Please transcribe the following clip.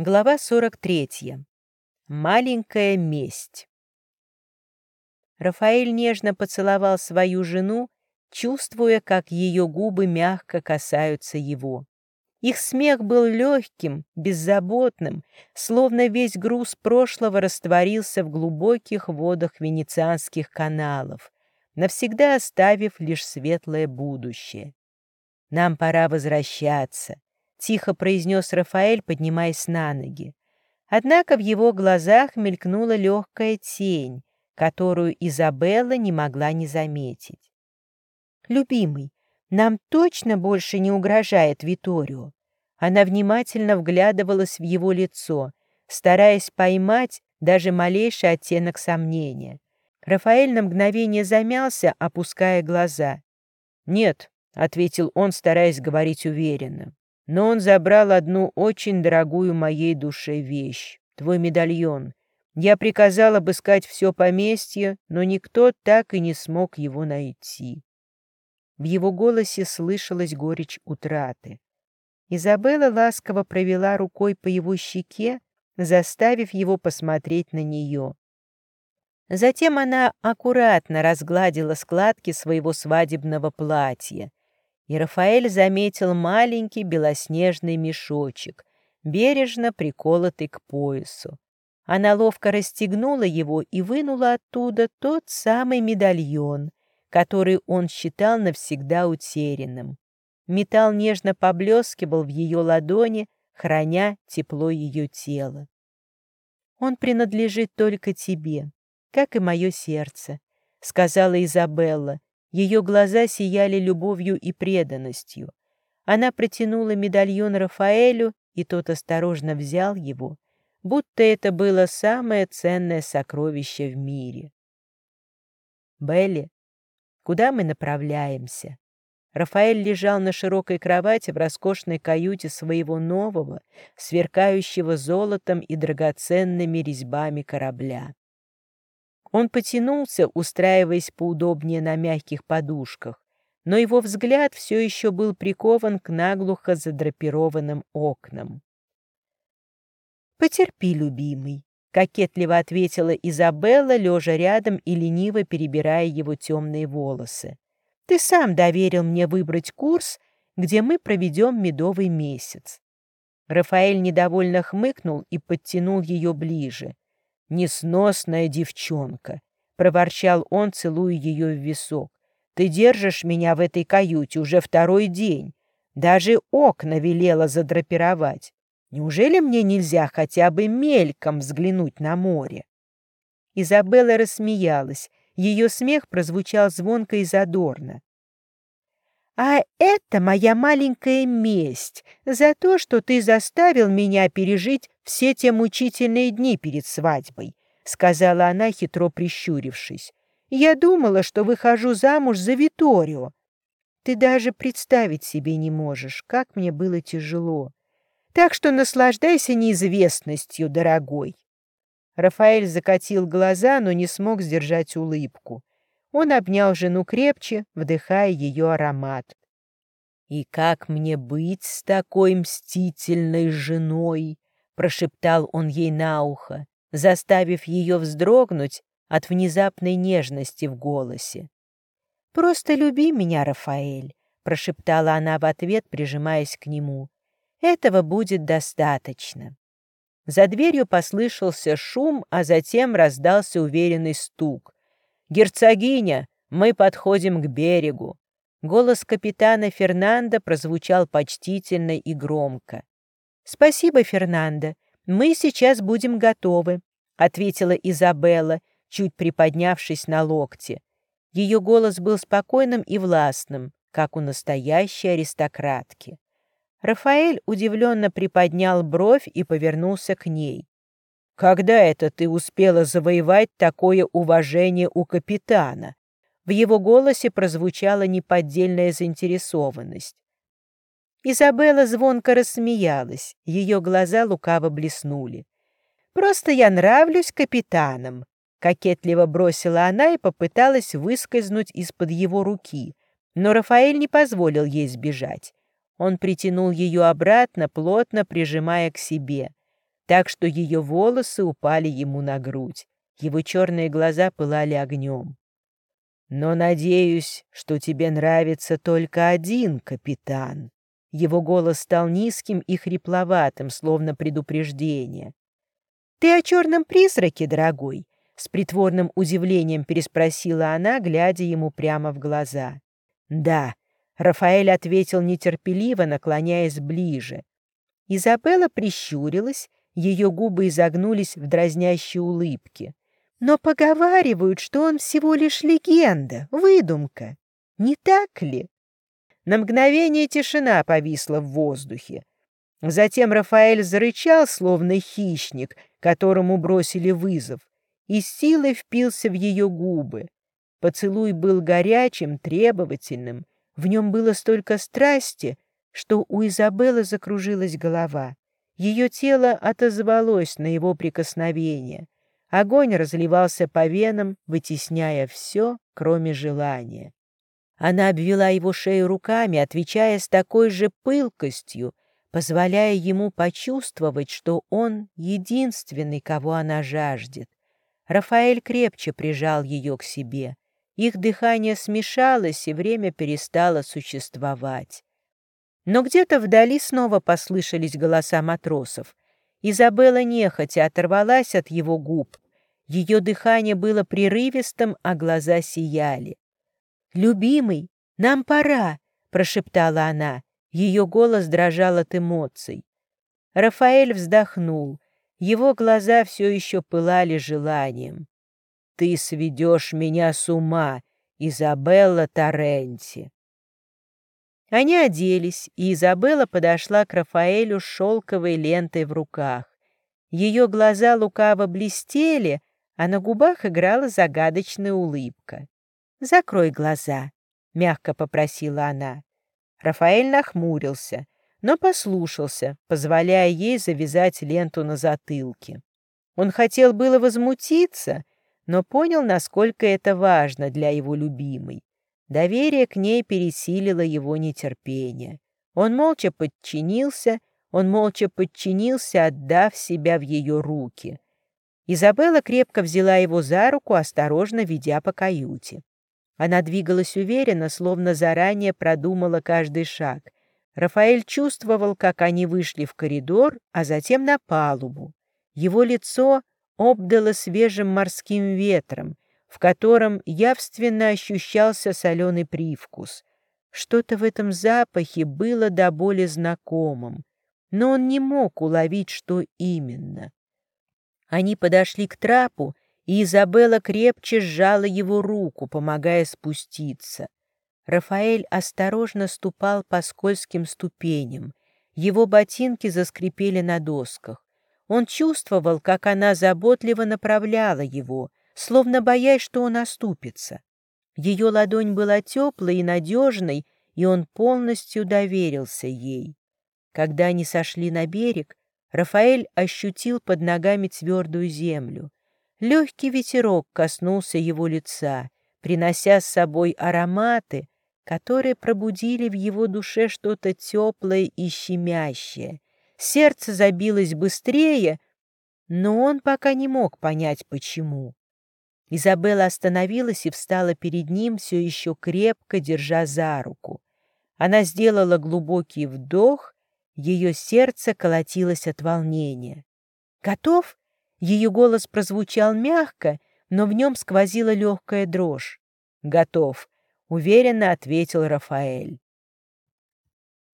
Глава 43. Маленькая месть. Рафаэль нежно поцеловал свою жену, чувствуя, как ее губы мягко касаются его. Их смех был легким, беззаботным, словно весь груз прошлого растворился в глубоких водах венецианских каналов, навсегда оставив лишь светлое будущее. «Нам пора возвращаться», — тихо произнес Рафаэль, поднимаясь на ноги. Однако в его глазах мелькнула легкая тень, которую Изабелла не могла не заметить. «Любимый, нам точно больше не угрожает Виторио?» Она внимательно вглядывалась в его лицо, стараясь поймать даже малейший оттенок сомнения. Рафаэль на мгновение замялся, опуская глаза. «Нет», — ответил он, стараясь говорить уверенно но он забрал одну очень дорогую моей душе вещь — твой медальон. Я приказал обыскать все поместье, но никто так и не смог его найти. В его голосе слышалась горечь утраты. Изабелла ласково провела рукой по его щеке, заставив его посмотреть на нее. Затем она аккуратно разгладила складки своего свадебного платья, и Рафаэль заметил маленький белоснежный мешочек, бережно приколотый к поясу. Она ловко расстегнула его и вынула оттуда тот самый медальон, который он считал навсегда утерянным. Металл нежно поблескивал в ее ладони, храня тепло ее тела. «Он принадлежит только тебе, как и мое сердце», — сказала Изабелла, ее глаза сияли любовью и преданностью. Она протянула медальон Рафаэлю, и тот осторожно взял его, будто это было самое ценное сокровище в мире. «Белли, куда мы направляемся?» Рафаэль лежал на широкой кровати в роскошной каюте своего нового, сверкающего золотом и драгоценными резьбами корабля. Он потянулся, устраиваясь поудобнее на мягких подушках, но его взгляд все еще был прикован к наглухо задрапированным окнам. «Потерпи, любимый», — кокетливо ответила Изабелла, лежа рядом и лениво перебирая его темные волосы. «Ты сам доверил мне выбрать курс, где мы проведем медовый месяц». Рафаэль недовольно хмыкнул и подтянул ее ближе — «Несносная девчонка!» — проворчал он, целуя ее в висок. «Ты держишь меня в этой каюте уже второй день. Даже окна велела задрапировать. Неужели мне нельзя хотя бы мельком взглянуть на море?» Изабелла рассмеялась. Ее смех прозвучал звонко и задорно. «А это моя маленькая месть за то, что ты заставил меня пережить все те мучительные дни перед свадьбой», — сказала она, хитро прищурившись. «Я думала, что выхожу замуж за Виторио. Ты даже представить себе не можешь, как мне было тяжело. Так что наслаждайся неизвестностью, дорогой». Рафаэль закатил глаза, но не смог сдержать улыбку. Он обнял жену крепче, вдыхая ее аромат. «И как мне быть с такой мстительной женой?» — прошептал он ей на ухо, заставив ее вздрогнуть от внезапной нежности в голосе. «Просто люби меня, Рафаэль», — прошептала она в ответ, прижимаясь к нему. «Этого будет достаточно». За дверью послышался шум, а затем раздался уверенный стук. «Герцогиня, мы подходим к берегу!» Голос капитана Фернанда прозвучал почтительно и громко. «Спасибо, Фернандо, мы сейчас будем готовы», — ответила Изабелла, чуть приподнявшись на локте. Ее голос был спокойным и властным, как у настоящей аристократки. Рафаэль удивленно приподнял бровь и повернулся к ней. Когда это ты успела завоевать такое уважение у капитана? В его голосе прозвучала неподдельная заинтересованность. Изабелла звонко рассмеялась, ее глаза лукаво блеснули. «Просто я нравлюсь капитанам», — кокетливо бросила она и попыталась выскользнуть из-под его руки, но Рафаэль не позволил ей сбежать. Он притянул ее обратно, плотно прижимая к себе. Так что ее волосы упали ему на грудь. Его черные глаза пылали огнем. «Но надеюсь, что тебе нравится только один капитан». Его голос стал низким и хрипловатым, словно предупреждение. «Ты о черном призраке, дорогой?» С притворным удивлением переспросила она, глядя ему прямо в глаза. «Да», — Рафаэль ответил нетерпеливо, наклоняясь ближе. Изабелла прищурилась, ее губы изогнулись в дразнящей улыбке. «Но поговаривают, что он всего лишь легенда, выдумка. Не так ли?» На мгновение тишина повисла в воздухе. Затем Рафаэль зарычал, словно хищник, которому бросили вызов и силой впился в ее губы. Поцелуй был горячим, требовательным, в нем было столько страсти, что у Изабеллы закружилась голова. Ее тело отозвалось на его прикосновение. Огонь разливался по венам, вытесняя все, кроме желания. Она обвела его шею руками, отвечая с такой же пылкостью, позволяя ему почувствовать, что он единственный, кого она жаждет. Рафаэль крепче прижал ее к себе. Их дыхание смешалось, и время перестало существовать. Но где-то вдали снова послышались голоса матросов. Изабелла нехотя оторвалась от его губ. Ее дыхание было прерывистым, а глаза сияли. «Любимый, нам пора!» — прошептала она. Ее голос дрожал от эмоций. Рафаэль вздохнул — его глаза все еще пылали желанием. «Ты сведешь меня с ума, Изабелла Торренти!» Они оделись, и Изабелла подошла к Рафаэлю с шелковой лентой в руках. Ее глаза лукаво блестели, а на губах играла загадочная улыбка. «Закрой глаза», — мягко попросила она. Рафаэль нахмурился — но послушался, позволяя ей завязать ленту на затылке. Он хотел было возмутиться, но понял, насколько это важно для его любимой. Доверие к ней пересилило его нетерпение. Он молча подчинился, он молча подчинился, отдав себя в ее руки. Изабелла крепко взяла его за руку, осторожно ведя по каюте. Она двигалась уверенно, словно заранее продумала каждый шаг — Рафаэль чувствовал, как они вышли в коридор, а затем на палубу. Его лицо обдало свежим морским ветром, в котором явственно ощущался соленый привкус. Что-то в этом запахе было до боли знакомым, но он не мог уловить, что именно. Они подошли к трапу, и Изабелла крепче сжала его руку, помогая спуститься. Рафаэль осторожно ступал по скользким ступеням. Его ботинки заскрипели на досках. Он чувствовал, как она заботливо направляла его, словно боясь, что он оступится. Ее ладонь была теплой и надежной, и он полностью доверился ей. Когда они сошли на берег, Рафаэль ощутил под ногами твердую землю. Легкий ветерок коснулся его лица, принося с собой ароматы, которые пробудили в его душе что-то теплое и щемящее. Сердце забилось быстрее, но он пока не мог понять, почему. Изабелла остановилась и встала перед ним, все еще крепко держа за руку. Она сделала глубокий вдох, ее сердце колотилось от волнения. «Готов?» Ее голос прозвучал мягко, но в нем сквозила легкая дрожь. «Готов», — уверенно ответил Рафаэль.